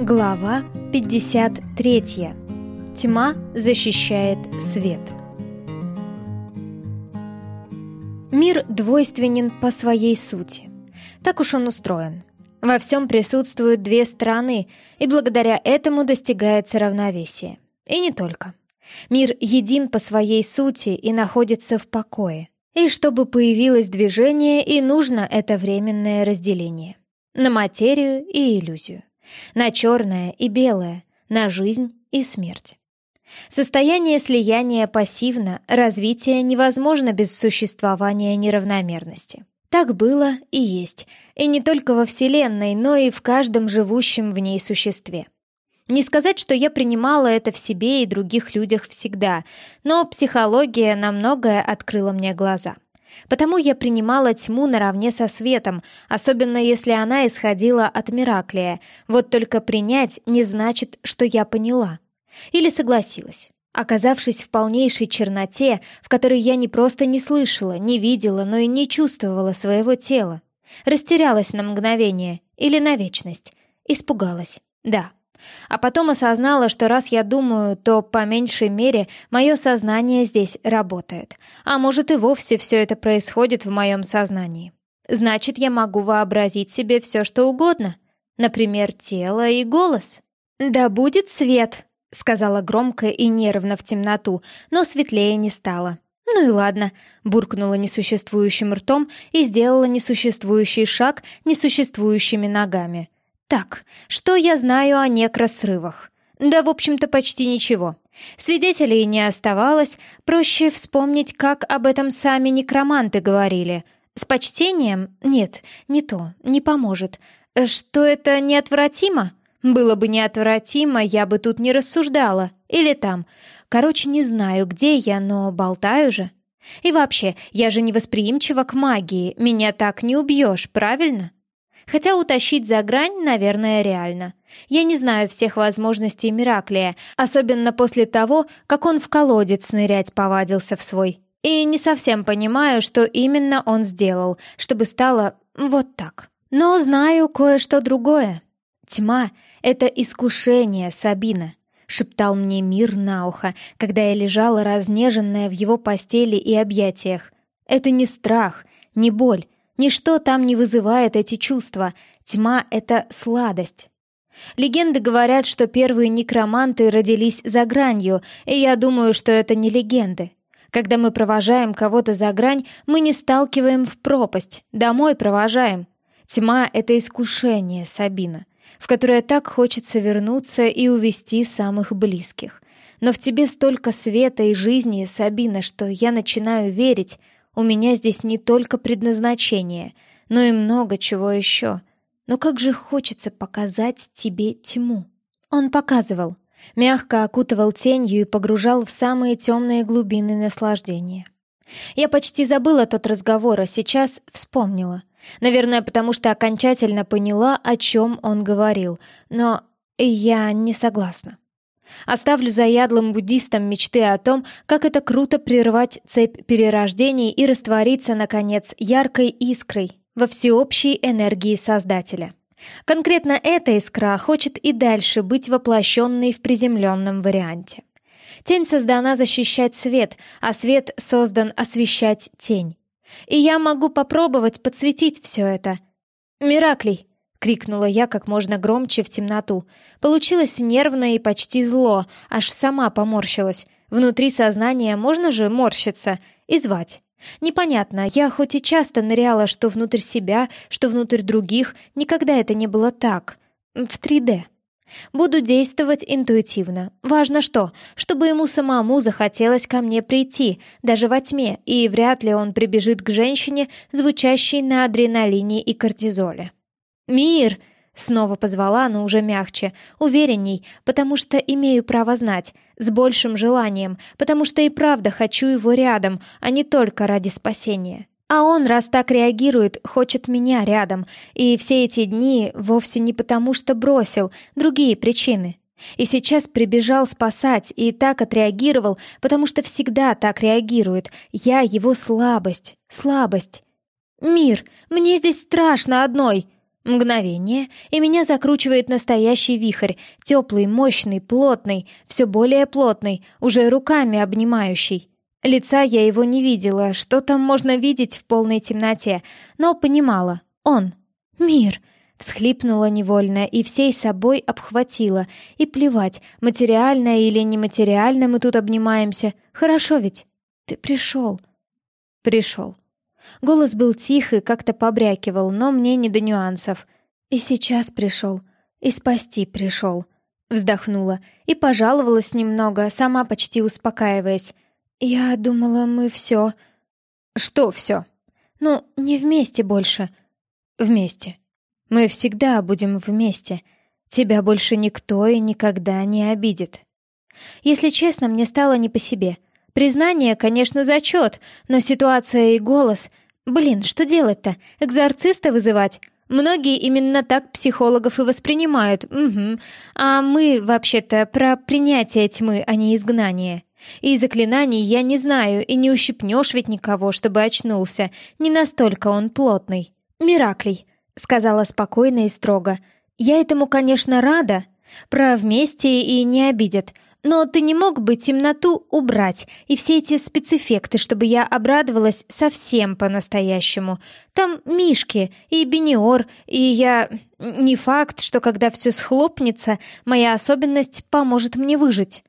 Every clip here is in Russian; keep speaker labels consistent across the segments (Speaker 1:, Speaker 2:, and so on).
Speaker 1: Глава 53. Тьма защищает свет. Мир двойственен по своей сути. Так уж он устроен. Во всем присутствуют две стороны, и благодаря этому достигается равновесие. И не только. Мир един по своей сути и находится в покое. И чтобы появилось движение, и нужно это временное разделение. На материю и иллюзию на черное и белое, на жизнь и смерть. Состояние слияния пассивно, развитие невозможно без существования неравномерности. Так было и есть, и не только во Вселенной, но и в каждом живущем в ней существе. Не сказать, что я принимала это в себе и других людях всегда, но психология на многое открыла мне глаза — Потому я принимала тьму наравне со светом, особенно если она исходила от Мираклия. Вот только принять не значит, что я поняла. Или согласилась. Оказавшись в полнейшей черноте, в которой я не просто не слышала, не видела, но и не чувствовала своего тела. Растерялась на мгновение или на вечность. Испугалась. Да, а потом осознала, что раз я думаю, то по меньшей мере мое сознание здесь работает. А может и вовсе все это происходит в моем сознании. Значит, я могу вообразить себе все, что угодно. Например, тело и голос. «Да будет свет», — сказала громко и нервно в темноту, но светлее не стало. «Ну и ладно», — буркнула несуществующим ртом и сделала несуществующий шаг несуществующими ногами. Так, что я знаю о некросрывах? Да, в общем-то, почти ничего. Свидетелей не оставалось, проще вспомнить, как об этом сами некроманты говорили. С почтением? Нет, не то, не поможет. Что это неотвратимо? Было бы неотвратимо, я бы тут не рассуждала. Или там. Короче, не знаю, где я, но болтаю же. И вообще, я же невосприимчива к магии, меня так не убьешь, правильно? Хотя утащить за грань, наверное, реально. Я не знаю всех возможностей Мираклия, особенно после того, как он в колодец нырять повадился в свой. И не совсем понимаю, что именно он сделал, чтобы стало вот так. Но знаю кое-что другое. Тьма — это искушение, Сабина, — шептал мне мир на ухо, когда я лежала разнеженная в его постели и объятиях. Это не страх, не боль, Ничто там не вызывает эти чувства. Тьма — это сладость. Легенды говорят, что первые некроманты родились за гранью, и я думаю, что это не легенды. Когда мы провожаем кого-то за грань, мы не сталкиваем в пропасть, домой провожаем. Тьма — это искушение, Сабина, в которое так хочется вернуться и увести самых близких. Но в тебе столько света и жизни, Сабина, что я начинаю верить, у меня здесь не только предназначение, но и много чего еще. Но как же хочется показать тебе тьму. Он показывал, мягко окутывал тенью и погружал в самые темные глубины наслаждения. Я почти забыла тот разговор, а сейчас вспомнила. Наверное, потому что окончательно поняла, о чем он говорил, но я не согласна. Оставлю заядлым буддистам мечты о том, как это круто прервать цепь перерождений и раствориться, наконец, яркой искрой во всеобщей энергии Создателя. Конкретно эта искра хочет и дальше быть воплощенной в приземленном варианте. Тень создана защищать свет, а свет создан освещать тень. И я могу попробовать подсветить все это. Мираклей, — крикнула я как можно громче в темноту. Получилось нервно и почти зло, аж сама поморщилась. Внутри сознания можно же морщиться и звать. Непонятно, я хоть и часто ныряла что внутрь себя, что внутрь других, никогда это не было так. В 3D. Буду действовать интуитивно. Важно что? Чтобы ему самому захотелось ко мне прийти, даже во тьме, и вряд ли он прибежит к женщине, звучащей на адреналине и кортизоле. «Мир!» — снова позвала, но уже мягче, уверенней, потому что имею право знать, с большим желанием, потому что и правда хочу его рядом, а не только ради спасения. А он, раз так реагирует, хочет меня рядом, и все эти дни вовсе не потому, что бросил, другие причины. И сейчас прибежал спасать и так отреагировал, потому что всегда так реагирует. Я его слабость, слабость. «Мир, мне здесь страшно одной!» Мгновение, и меня закручивает настоящий вихрь, теплый, мощный, плотный, все более плотный, уже руками обнимающий. Лица я его не видела, что там можно видеть в полной темноте, но понимала, он, мир, всхлипнула невольно и всей собой обхватила. И плевать, материально или нематериально мы тут обнимаемся, хорошо ведь? Ты пришел. Пришел. Голос был тихий, как-то побрякивал, но мне не до нюансов. «И сейчас пришел. И спасти пришел». Вздохнула и пожаловалась немного, сама почти успокаиваясь. «Я думала, мы все...» «Что все?» «Ну, не вместе больше». «Вместе. Мы всегда будем вместе. Тебя больше никто и никогда не обидит». Если честно, мне стало не по себе — Признание, конечно, зачет, но ситуация и голос... Блин, что делать-то? Экзорциста вызывать? Многие именно так психологов и воспринимают. Угу. А мы, вообще-то, про принятие тьмы, а не изгнание. И заклинаний я не знаю, и не ущипнешь ведь никого, чтобы очнулся. Не настолько он плотный. «Мираклей», — сказала спокойно и строго. «Я этому, конечно, рада. Про вместе и не обидят. Но ты не мог бы темноту убрать и все эти спецэффекты, чтобы я обрадовалась совсем по-настоящему. Там Мишки и Бениор, и я... Не факт, что когда все схлопнется, моя особенность поможет мне выжить.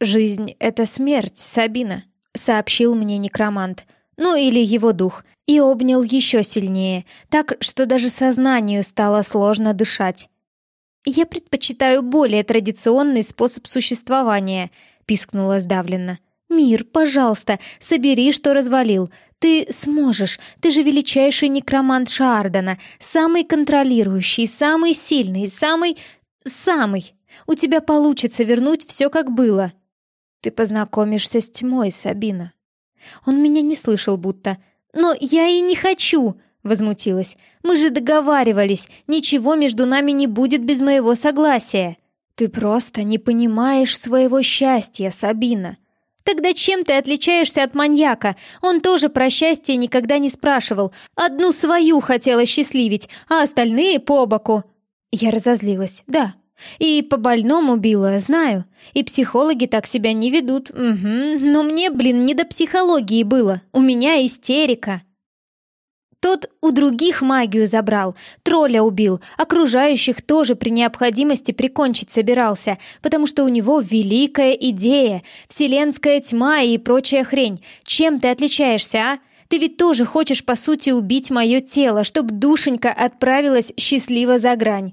Speaker 1: «Жизнь — это смерть, Сабина», — сообщил мне некромант. Ну или его дух. И обнял еще сильнее, так, что даже сознанию стало сложно дышать. «Я предпочитаю более традиционный способ существования», — пискнула сдавленно. «Мир, пожалуйста, собери, что развалил. Ты сможешь. Ты же величайший некромант Шардана, самый контролирующий, самый сильный, самый... самый. У тебя получится вернуть все, как было». «Ты познакомишься с тьмой, Сабина». Он меня не слышал будто. «Но я и не хочу!» Возмутилась. «Мы же договаривались, ничего между нами не будет без моего согласия». «Ты просто не понимаешь своего счастья, Сабина». «Тогда чем ты отличаешься от маньяка? Он тоже про счастье никогда не спрашивал. Одну свою хотела счастливить, а остальные по боку». Я разозлилась, да. И по больному била, знаю. И психологи так себя не ведут. Угу. Но мне, блин, не до психологии было. У меня истерика. Тот у других магию забрал, тролля убил, окружающих тоже при необходимости прикончить собирался, потому что у него великая идея, вселенская тьма и прочая хрень. Чем ты отличаешься, а? Ты ведь тоже хочешь, по сути, убить мое тело, чтоб душенька отправилась счастливо за грань.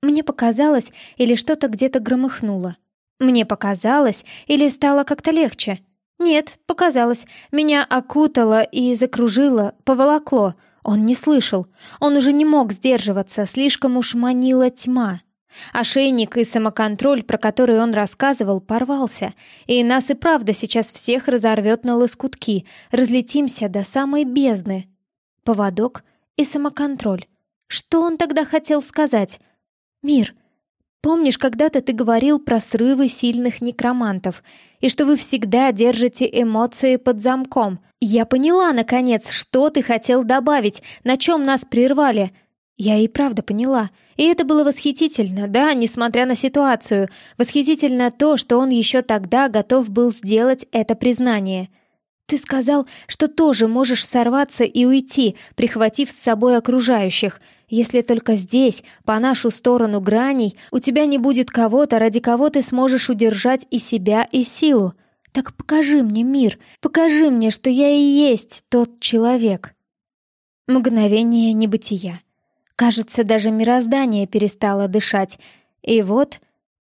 Speaker 1: Мне показалось, или что-то где-то громыхнуло. Мне показалось, или стало как-то легче. «Нет, показалось. Меня окутало и закружило, поволокло. Он не слышал. Он уже не мог сдерживаться, слишком уж манила тьма. Ошейник и самоконтроль, про который он рассказывал, порвался. И нас и правда сейчас всех разорвет на лоскутки. Разлетимся до самой бездны. Поводок и самоконтроль. Что он тогда хотел сказать? «Мир, помнишь, когда-то ты говорил про срывы сильных некромантов?» и что вы всегда держите эмоции под замком. Я поняла, наконец, что ты хотел добавить, на чем нас прервали. Я и правда поняла. И это было восхитительно, да, несмотря на ситуацию. Восхитительно то, что он еще тогда готов был сделать это признание. Ты сказал, что тоже можешь сорваться и уйти, прихватив с собой окружающих — если только здесь, по нашу сторону граней, у тебя не будет кого-то, ради кого ты сможешь удержать и себя, и силу. Так покажи мне мир, покажи мне, что я и есть тот человек. Мгновение небытия. Кажется, даже мироздание перестало дышать. И вот,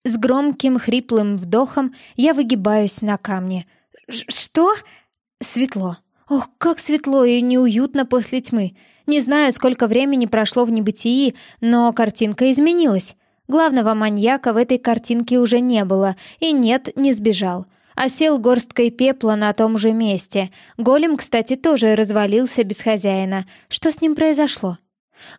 Speaker 1: с громким хриплым вдохом я выгибаюсь на камне. «Что?» Светло. Ох, как светло и неуютно после тьмы. Не знаю, сколько времени прошло в небытии, но картинка изменилась. Главного маньяка в этой картинке уже не было, и нет, не сбежал. Осел горсткой пепла на том же месте. Голем, кстати, тоже развалился без хозяина. Что с ним произошло?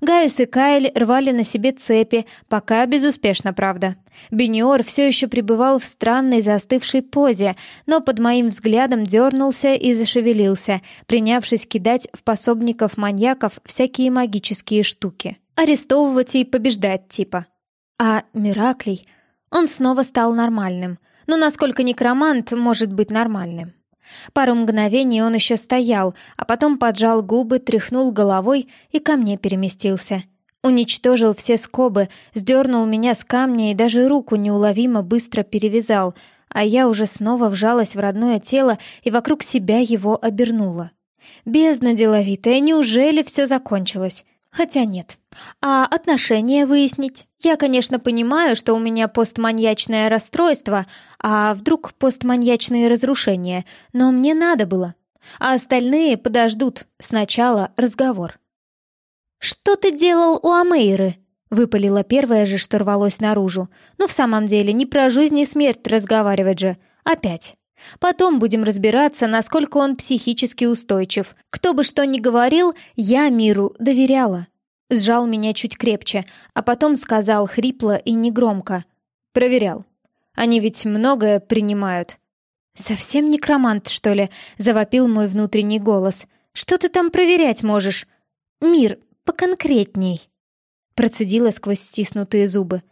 Speaker 1: Гaius и Кайль рвали на себе цепи, пока безуспешно, правда. Бениор все еще пребывал в странной застывшей позе, но под моим взглядом дернулся и зашевелился, принявшись кидать в пособников маньяков всякие магические штуки. Арестовывать и побеждать типа. А Мираклей... Он снова стал нормальным. Но насколько некромант может быть нормальным? Пару мгновений он еще стоял, а потом поджал губы, тряхнул головой и ко мне переместился. Уничтожил все скобы, сдернул меня с камня и даже руку неуловимо быстро перевязал, а я уже снова вжалась в родное тело и вокруг себя его обернула. Бездна деловитая, неужели все закончилось? Хотя нет. А отношения выяснить? Я, конечно, понимаю, что у меня постманьячное расстройство, а вдруг постманьячные разрушения, но мне надо было. А остальные подождут. Сначала разговор. «Что ты делал у Амейры?» — выпалила первое же, что рвалось наружу. «Ну, в самом деле, не про жизнь и смерть разговаривать же. Опять». Потом будем разбираться, насколько он психически устойчив. Кто бы что ни говорил, я миру доверяла. Сжал меня чуть крепче, а потом сказал хрипло и негромко. «Проверял. Они ведь многое принимают». «Совсем некромант, что ли?» — завопил мой внутренний голос. «Что ты там проверять можешь?» «Мир, поконкретней». Процедила сквозь стиснутые зубы.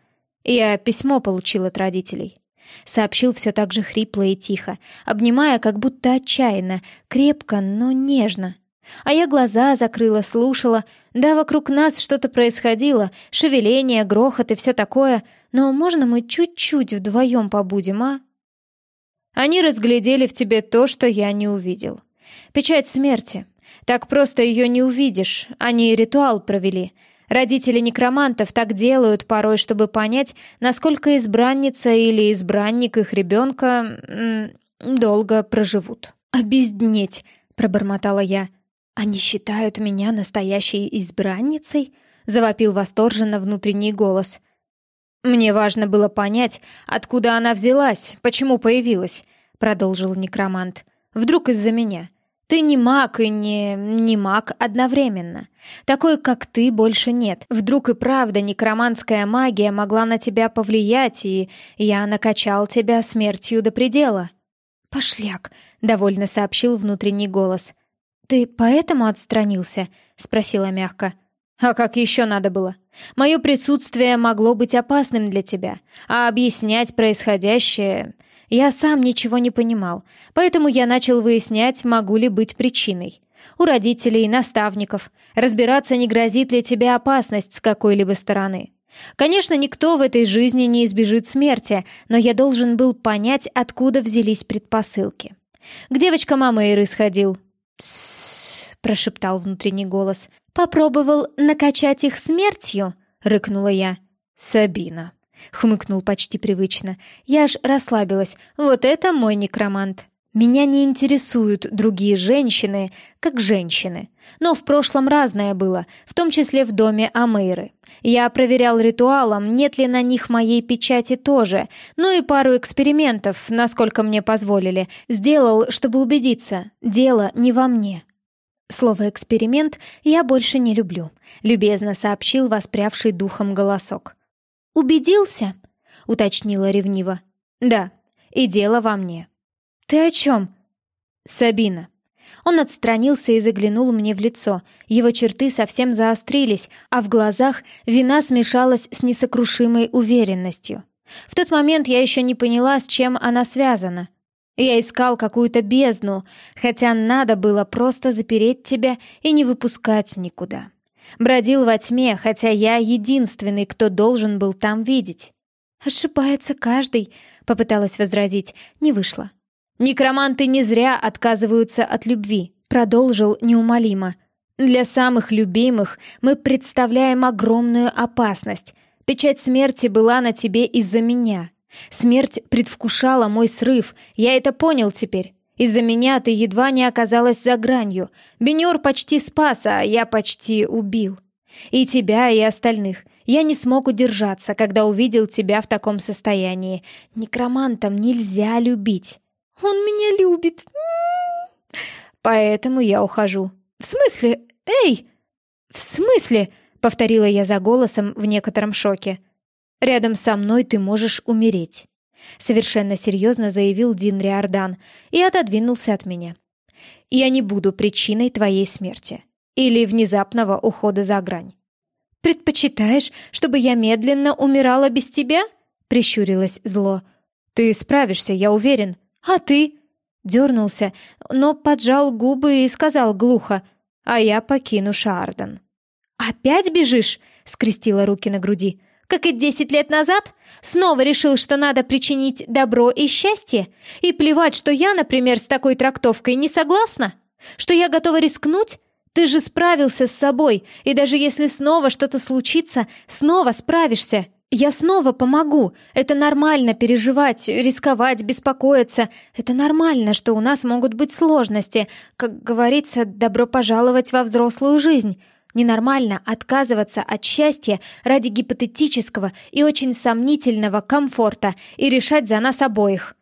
Speaker 1: «Я письмо получил от родителей». Сообщил все так же хрипло и тихо, обнимая как будто отчаянно, крепко, но нежно. А я глаза закрыла, слушала. Да, вокруг нас что-то происходило, шевеление, грохот и все такое, но можно мы чуть-чуть вдвоем побудем, а? Они разглядели в тебе то, что я не увидел. Печать смерти. Так просто ее не увидишь, они ритуал провели — Родители некромантов так делают порой, чтобы понять, насколько избранница или избранник их ребенка долго проживут. «Обезднеть!» — пробормотала я. «Они считают меня настоящей избранницей?» — завопил восторженно внутренний голос. «Мне важно было понять, откуда она взялась, почему появилась», — продолжил некромант. «Вдруг из-за меня. Ты не маг и не... не маг одновременно. Такой, как ты, больше нет. Вдруг и правда некроманская магия могла на тебя повлиять, и я накачал тебя смертью до предела». «Пошляк», — довольно сообщил внутренний голос. «Ты поэтому отстранился?» — спросила мягко. «А как еще надо было? Мое присутствие могло быть опасным для тебя, а объяснять происходящее я сам ничего не понимал, поэтому я начал выяснять, могу ли быть причиной. У родителей, наставников. Разбираться, не грозит ли тебе опасность с какой-либо стороны. Конечно, никто в этой жизни не избежит смерти, но я должен был понять, откуда взялись предпосылки. К девочкам Амейры сходил. «Тссс», — прошептал внутренний голос. «Попробовал накачать их смертью?» — рыкнула я. «Сабина», — хмыкнул почти привычно. Я аж расслабилась. «Вот это мой некромант!» Меня не интересуют другие женщины, как женщины. Но в прошлом разное было, в том числе в доме Амейры. Я проверял ритуалом, нет ли на них моей печати тоже, ну и пару экспериментов, насколько мне позволили, сделал, чтобы убедиться, дело не во мне. Слово «эксперимент» я больше не люблю, любезно сообщил воспрявший духом голосок. «Убедился?» — уточнила ревниво. «Да, и дело во мне». «Ты о чем?» «Сабина». Он отстранился и заглянул мне в лицо. Его черты совсем заострились, а в глазах вина смешалась с несокрушимой уверенностью. В тот момент я еще не поняла, с чем она связана. Я искал какую-то бездну, хотя надо было просто запереть тебя и не выпускать никуда. Бродил во тьме, хотя я единственный, кто должен был там видеть. «Ошибается каждый», — попыталась возразить, не вышло. «Некроманты не зря отказываются от любви», — продолжил неумолимо. «Для самых любимых мы представляем огромную опасность. Печать смерти была на тебе из-за меня. Смерть предвкушала мой срыв, я это понял теперь. Из-за меня ты едва не оказалась за гранью. Бенюр почти спас, а я почти убил. И тебя, и остальных. Я не смог удержаться, когда увидел тебя в таком состоянии. Некромантам нельзя любить. Он меня любит. Поэтому я ухожу. В смысле? Эй! В смысле? Повторила я за голосом в некотором шоке. Рядом со мной ты можешь умереть. Совершенно серьезно заявил Дин Риордан и отодвинулся от меня. «Я не буду причиной твоей смерти или внезапного ухода за грань». «Предпочитаешь, чтобы я медленно умирала без тебя?» — прищурилась зло. «Ты справишься, я уверен. А ты?» Дернулся, но поджал губы и сказал глухо, «А я покину Шардон». «Опять бежишь?» — скрестила руки на груди. «Как и десять лет назад? Снова решил, что надо причинить добро и счастье? И плевать, что я, например, с такой трактовкой не согласна? Что я готова рискнуть? Ты же справился с собой, и даже если снова что-то случится, снова справишься. Я снова помогу. Это нормально переживать, рисковать, беспокоиться. Это нормально, что у нас могут быть сложности. Как говорится, добро пожаловать во взрослую жизнь. Ненормально отказываться от счастья ради гипотетического и очень сомнительного комфорта и решать за нас обоих.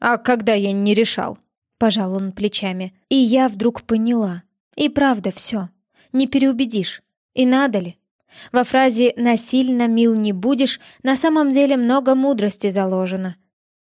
Speaker 2: А когда я не решал?
Speaker 1: Пожал он плечами. И я вдруг поняла. И правда все. Не переубедишь. И надо ли? Во фразе «насильно мил не будешь» на самом деле много мудрости заложено.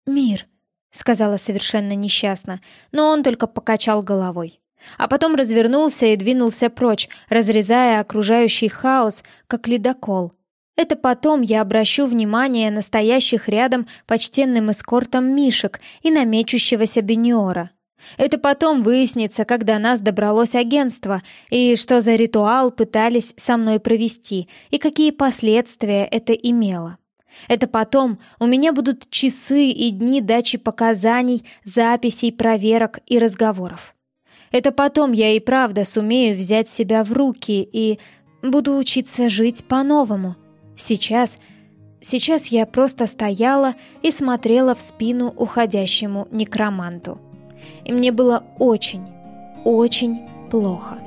Speaker 1: «Мир», — сказала совершенно несчастно, но он только покачал головой. А потом развернулся и двинулся прочь, разрезая окружающий хаос, как ледокол. Это потом я обращу внимание настоящих рядом почтенным эскортом мишек и намечущегося бениора. Это потом выяснится, когда нас добралось агентство, и что за ритуал пытались со мной провести, и какие последствия это имело. Это потом у меня будут часы и дни дачи показаний, записей, проверок и разговоров. Это потом я и правда сумею взять себя в руки и буду учиться жить по-новому. Сейчас... Сейчас я просто стояла и смотрела в спину уходящему некроманту и мне было очень, очень плохо.